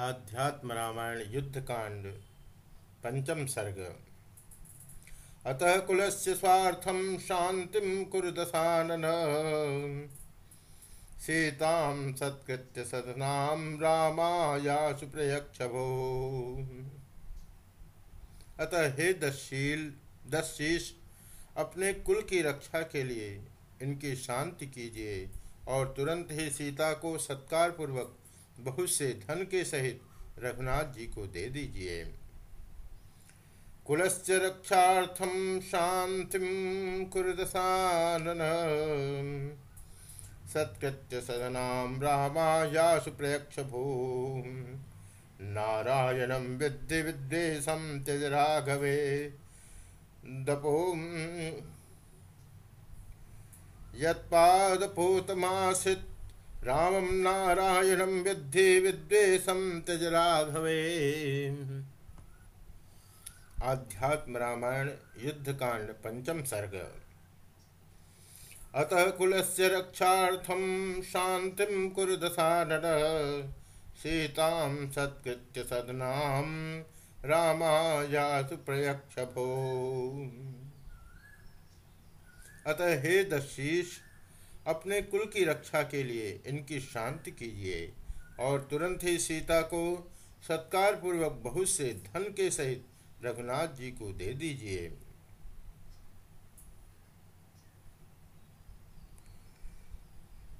आध्यात्म रामायण युद्ध कांड, पंचम सर्ग। अतः कुलस्य स्वार्थम शांतिम कुरुदशानन सीतां सत्कृत्य सदनाम रामायासु प्रयक्षभो अतः हे दशील दशीष अपने कुल की रक्षा के लिए इनकी शांति कीजिए और तुरंत ही सीता को सत्कार पूर्वक बहुत से धन के सहित रघुनाथ जी को दे दीजिए। कुलस्य रक्षार्थम कुरदसानन सत्कृत्य सदनाम रामायासु प्रयक्ष भू नारायणम विद्य विद्वेशम त्यज राघवे। दपो यत्पादपूतमासित रामं नारायणं विद्धि विद्वेषं त्यज राघवे आध्यात्म रामायण युद्धकांड पंचम सर्ग। अतः कुलस्य रक्षार्थं शान्तिं कुरु दशानन सीतां सत्कृत्य सदनां अतः हे दशीष अपने कुल की रक्षा के लिए, इनकी शांति कीजिए। और तुरंत ही सीता को सत्कार पूर्वक बहुत से धन के सहित रघुनाथ जी को दे दीजिए।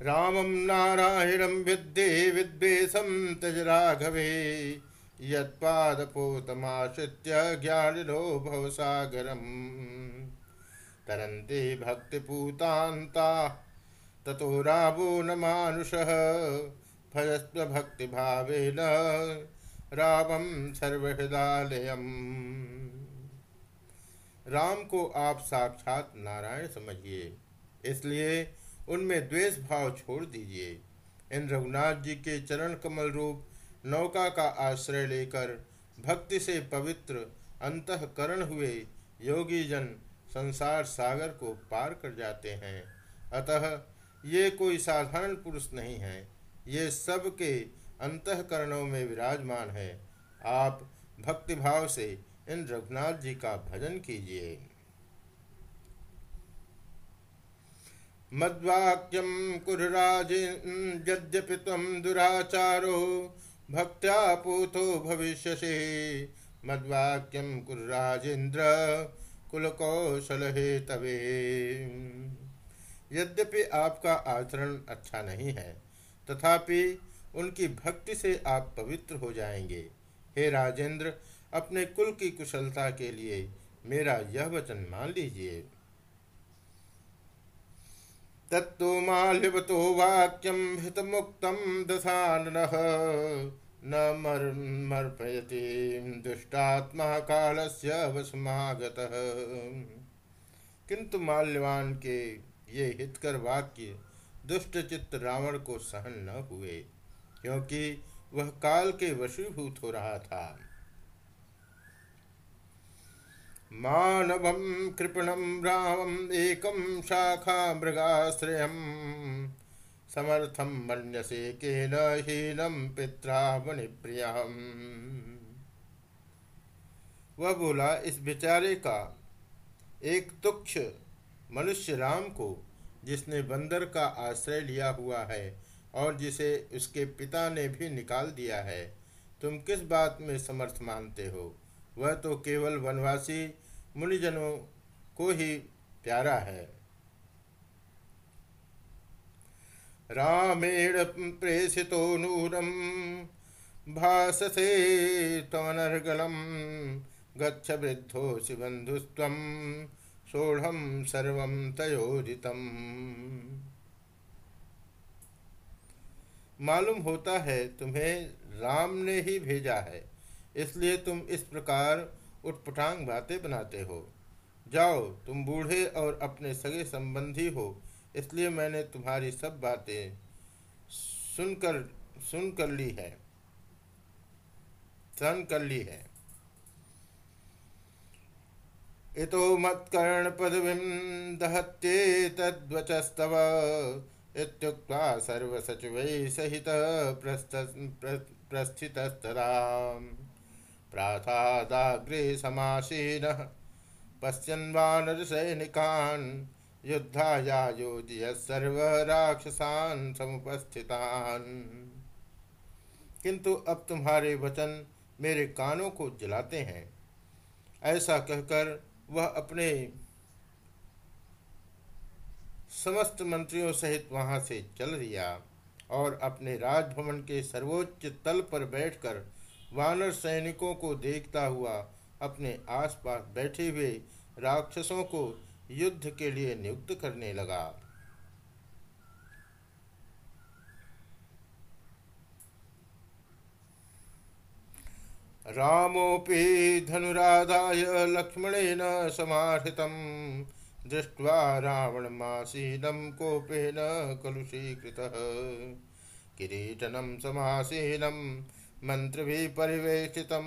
रामम नारायणम विद्ये विद्वेशम तज राघवे यत्पादपोतमाश्रित्य ज्ञानिनो भवसागरम। तरन्ते भक्तिपूतान्ता ततो रावो न मानुषः भजस्व भक्तिभावेन रामं सर्वहृदालयम्। राम को आप साक्षात नारायण समझिए। इसलिए उनमें द्वेष भाव छोड़ दीजिए। इन रघुनाथ जी के चरण कमल रूप, नौका का आश्रय लेकर भक्ति से पवित्र, अंतकरण हुए योगी जन संसार सागर को पार कर जाते हैं। अतः ये कोई साधारण पुरुष नहीं है। ये सबके अंतकरणों में विराजमान है। आप भक्तिभाव से इन रघुनाथ जी का भजन कीजिए। मद्वाक्यम कुरराज यद्यपि तम दुराचारो भक्त्या पूतो भविष्य मद्वाक्यम कुरराजेन्द्र कुलकौशल हे तवे यद्यपि आपका आचरण अच्छा नहीं है, तथापि उनकी भक्ति से आप पवित्र हो जाएँगे। हे राजेंद्र, अपने कुल की कुशलता के लिए मेरा यह वचन मान लीजिए। तत्तो माल्यवतो वाक्यम हित मुक्त दशान न मर्मर्पयति दुष्टात्मा कालस्य वसमागतः किंतु माल्यवान के ये हितकर वाक्य दुष्ट चित्त रावण को सहन न हुए, क्योंकि वह काल के वशीभूत हो रहा था। मानवम कृपणम रामम एकम शाखा मृगाश्रय समर्थम मन्यसे के हीनम पित्रा प्रियम वह बोला, इस बेचारे का एक तुक्ष मनुष्य राम को, जिसने बंदर का आश्रय लिया हुआ है और जिसे उसके पिता ने भी निकाल दिया है, तुम किस बात में समर्थ मानते हो? वह तो केवल वनवासी मुनिजनों को ही प्यारा है। रामेण प्रेषितो नूरम भाषसे तमनर्गलम गच्छ वृद्धो शिबंधुस्व सोढ़ सर्व तयोदितम मालूम होता है तुम्हें राम ने ही भेजा है, इसलिए तुम इस प्रकार उठपटांग बातें बनाते हो। जाओ, तुम बूढ़े और अपने सगे संबंधी हो, इसलिए मैंने तुम्हारी सब बातें सुनकर, सुन कर ली है सन कर ली है। इतो मत्कर्णपदवीं दहत्येतद्वचस्तव इत्युक्त्वा सर्वसचिवैः सहितः प्रस्थितस्तदा। प्राथादाग्रे समासीनः पश्यन् वानरसैनिकान् युद्धायायोजय सर्वराक्षसान समुपस्थितान। किंतु अब तुम्हारे वचन मेरे कानों को जलाते हैं। ऐसा कहकर वह अपने समस्त मंत्रियों सहित वहाँ से चल दिया और अपने राजभवन के सर्वोच्च तल पर बैठकर वानर सैनिकों को देखता हुआ अपने आसपास बैठे हुए राक्षसों को युद्ध के लिए नियुक्त करने लगा। रामोपि धनुराधाय लक्ष्मणेन समाहृतं दृष्ट्वा रावणमासीनं कोपेन कलुषीकृतः किरीटनं समासीनं, मन्त्रिभिः परिवेशितं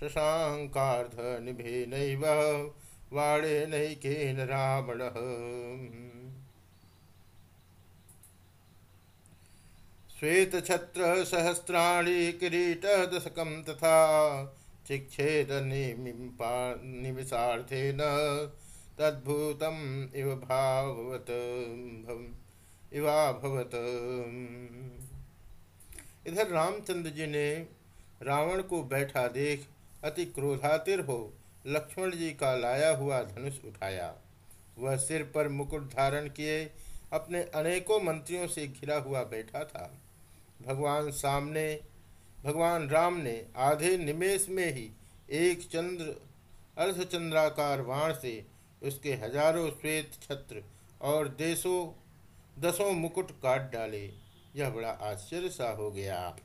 शशाङ्कार्धनिभेनैव वाणेनैकेन रावणः। श्वेतछत्रसहस्राणि किरीटदशकं तथा चिक्षेदनिमिषार्थेन तद्भूतम् इव भाववत्। इवाभवत इधर रामचंद्र जी ने रावण को बैठा देख अति क्रोधातिर हो लक्ष्मण जी का लाया हुआ धनुष उठाया। वह सिर पर मुकुट धारण किए अपने अनेकों मंत्रियों से घिरा हुआ बैठा था। भगवान सामने, भगवान राम ने आधे निमेश में ही एक चंद्र, अर्धचंद्राकार बाण से उसके हज़ारों श्वेत छत्र और देशों, दसों मुकुट काट डाले। यह बड़ा आश्चर्य सा हो गया।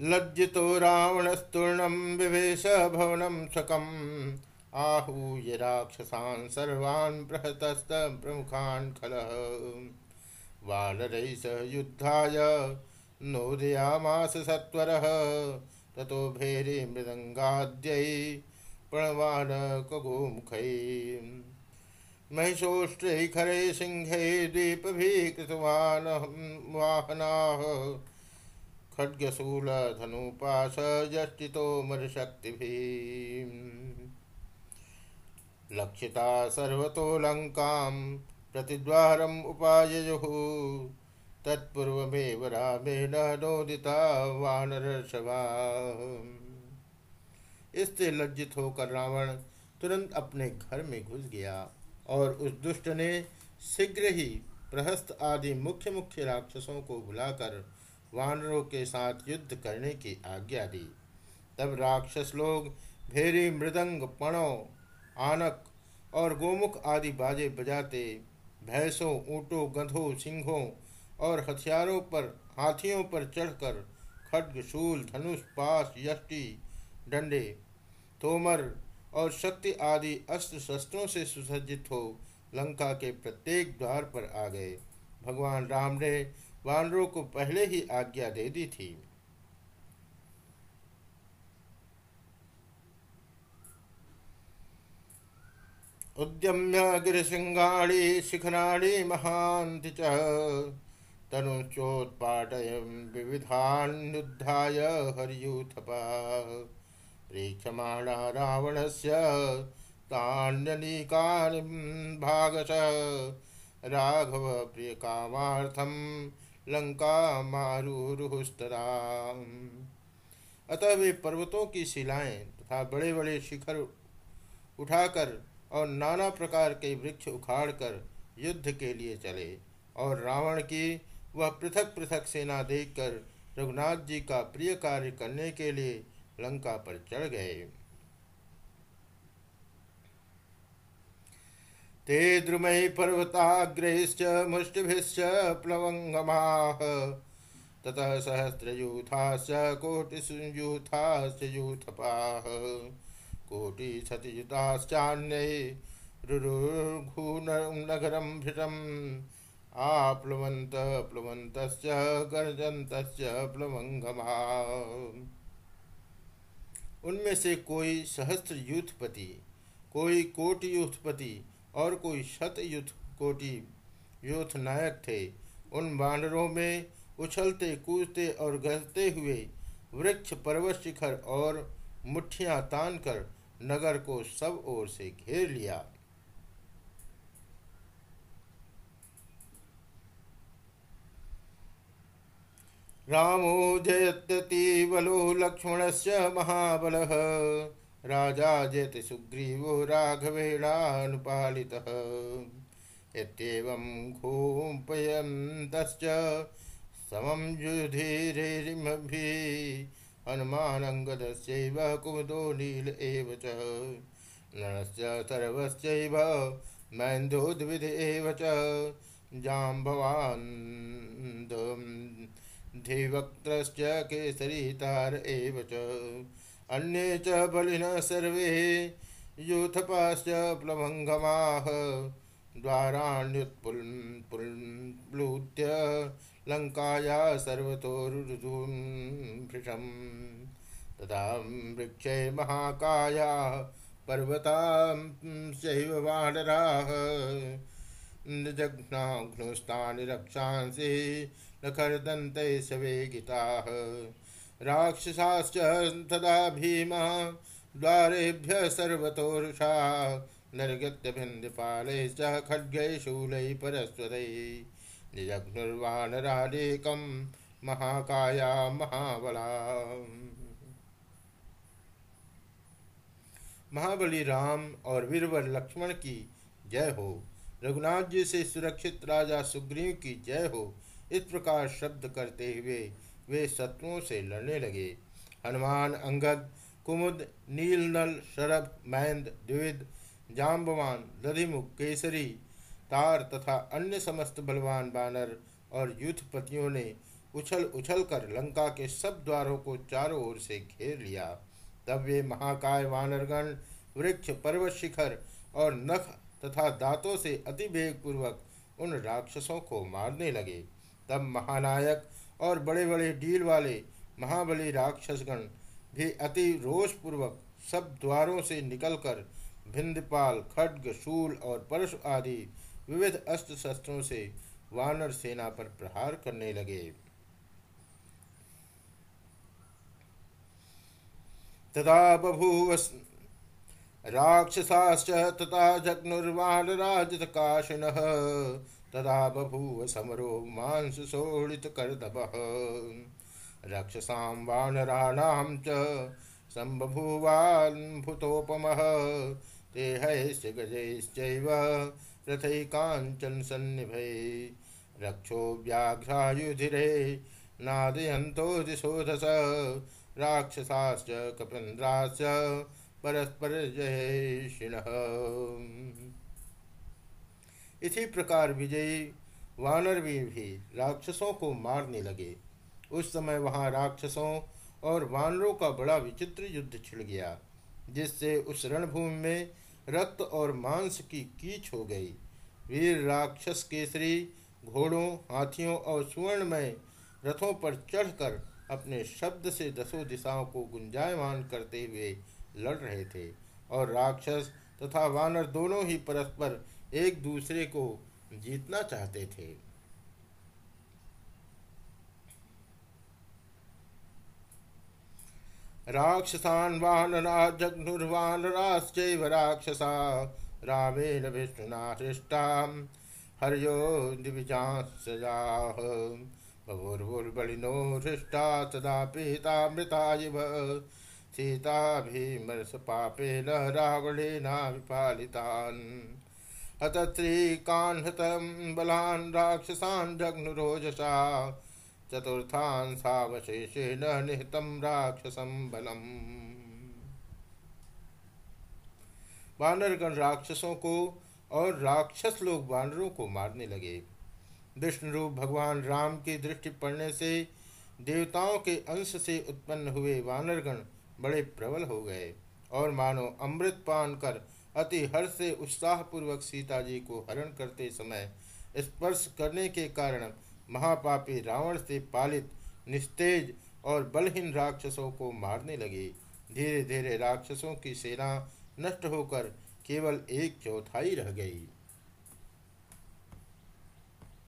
लज्जितो रावणस्तूर्णम विवेश भवनम सकम आहूय राक्षसान सर्वान् बृहतस्त प्रमुखान् खलः। वानरैः सह युद्धाय नोदयामास सत्वरः। ततो भेरी मृदङ्गाद्यै प्रणवान कगोमुखै। महिषोष्ट्रै खरे सिंहै दीपभिः कृतवान् वाहनाः। खड्गशूलधनुपाश यष्टितो मरशक्तिभिः लक्षिता सर्वतो लङ्कां प्रतिद्वारम् उपाययुः तत्पूर्वमेव रामेण नोदिता इससे लज्जित होकर रावण तुरंत अपने घर में घुस गया और उस दुष्ट ने शीघ्र ही प्रहस्त आदि मुख्य मुख्य राक्षसों को बुलाकर वानरों के साथ युद्ध करने की आज्ञा दी। तब राक्षस लोग, भेरी मृदंग पणों आनक और गोमुख आदि बाजे बजाते, भैंसों, ऊँटों, गधों, सिंहों और हथियारों पर, हाथियों पर चढ़कर खड्ग, शूल, धनुष पास यष्टि, डंडे, तोमर और शक्ति आदि अस्त्र शस्त्रों से सुसज्जित हो, लंका के प्रत्येक द्वार पर आ गए। भगवान राम ने वानरों को पहले ही आज्ञा दे दी थी। उद्यम्य गिरिशृङ्गाणि शिखराणि, महान्ति च। तनुश्चोत्पाटयं विविधान्युद्धाय हर्यूथपा। प्रेक्षमाणा रावणस्य तान्यनीकानि भागश। राघव प्रियकामार्थं लङ्कामारुरुस्तरा अतः वे पर्वतों की शिलाएँ तथा बड़े बड़े शिखर उठाकर और नाना प्रकार के वृक्ष उखाड़कर युद्ध के लिए चले और रावण की वह पृथक पृथक सेना देखकर रघुनाथ जी का प्रिय कार्य करने के लिए लंका पर चढ़ गए। ते द्रुमय पर्वताग्रैश्च, मुष्टिभिश्च प्लवंगमाः ततः सहस्रयूथाश्च, कोटिसूयूथाश्च यूथपाः कोटिशतियुताश्चान्यै रुरुघूनगरं भृतम् आप्लवन्तः प्लवन्तश्च, गर्जन्तश्च प्लवङ्गमा उनमें से कोई सहस्त्र युद्धपति, कोई कोटि युद्धपति और कोई शत युद्ध, कोटि युद्ध नायक थे। उन वानरों में उछलते, कूदते और गहते हुए वृक्ष, पर्वत शिखर और मुठ्ठियाँ तान कर नगर को सब ओर से घेर लिया। रामो जयत्यतीवलो लक्ष्मणस्य महाबलः। राजा जयति सुग्रीवो राघवेणानुपालितः। इत्येवं खूपयन्तश्च समं हनुमानङ्गदस्यैव कुमुदो नील एव च। नरस्य सर्वस्यैव मैन्दोद्विध एव च। केसरीतार एव च। अन्ये च बलिनः सर्वे यूथपाश्च प्लवङ्गमाः द्वाराण्युत्पुल्प्लूत्य लङ्काया सर्वतोरुधूं भृशम् तदा वृक्षे महाकाया पर्वतांश्चैव वानराः। जघ्नाघ्नुस्तानि रक्षांसि नखरदन्त सवेगिताः राक्षसाश्च तदा भीमः द्वारेभ्यः सर्वतोरुषा। निर्गत्य निजघ्नुर्वानराडेकं महाकाया महाबला। महाबली राम और वीरवर लक्ष्मण की जय हो। रघुनाथ जी से सुरक्षित राजा सुग्रीव की जय हो। इस प्रकार शब्द करते हुए वे शत्रुओं से लड़ने लगे। हनुमान, अंगद, कुमुद, नीलनल, शरभ मैंद द्विविद जाम्बवान दधिमुख केसरी तार तथा अन्य समस्त बलवान बानर और युद्धपतियों ने उछल उछल कर लंका के सब द्वारों को चारों ओर से घेर लिया। तब वे महाकाय वानरगण, वृक्ष पर्वत शिखर और नख तथा दांतों से अति पूर्वक उन राक्षसों को मारने लगे। तब महानायक और बड़े बड़े डील वाले महाबली राक्षसगण भी अति रोषपूर्वक सब द्वारों से निकलकर, भिंदपाल, खड्ग, शूल और परशु आदि विविध अस्त्र शस्त्रों से वानर सेना पर प्रहार करने लगे। तदा बभूव राक्षसाश्च तथा जग्नुर्वानराजितकाशिनः तदा बभूव समरो मांस शोड़ित कर्दभः रक्षसां वानराणां च सम्बभूवान्भुतोपमः ते हैश्च गजैश्चैव रथैकाञ्चनसन्निभै रक्षो व्याघ्रायुधिरे नादयन्तो दिशोधस राक्षसाश्च कपीन्द्राश्च परस्परजयेषिणः इसी प्रकार विजयी वानरवीर भी राक्षसों को मारने लगे। उस समय वहाँ राक्षसों और वानरों का बड़ा विचित्र युद्ध छिड़ गया, जिससे उस रणभूमि में रक्त और मांस की कीच हो गई। वीर राक्षस केसरी, घोड़ों, हाथियों और सुवर्णमय रथों पर चढ़कर अपने शब्द से दसों दिशाओं को गुंजायमान करते हुए लड़ रहे थे और राक्षस तथा वानर दोनों ही परस्पर एक दूसरे को जीतना चाहते थे। राक्षसान वानरा जघ्नुर्वानराश्चैव राक्षसा। रामेण विष्णुना हृष्टा हर्यो दिविजांसजाः बभुर्बुर्बलिनो हृष्टा तदा पीता मृता इव। सीताभिमर्षपापेन रावणेनाभिपालितान् हतत्रीकान्हतं बलान् राक्षसान् जघ्नुरोजसा। चतुर्थान् सावशेषेण निहतं राक्षसं बलम्। वानरगण राक्षसों को और राक्षस लोग वानरों को मारने लगे। विष्णु रूप भगवान राम की दृष्टि पड़ने से देवताओं के अंश से उत्पन्न हुए वानरगण बड़े प्रबल हो गए और मानो अमृत पान कर अति हर्ष से उत्साहपूर्वक सीता जी को हरण करते समय स्पर्श करने के कारण महापापी रावण से पालित निस्तेज और बलहीन राक्षसों को मारने लगे। धीरे धीरे राक्षसों की सेना नष्ट होकर केवल एक चौथाई रह गई।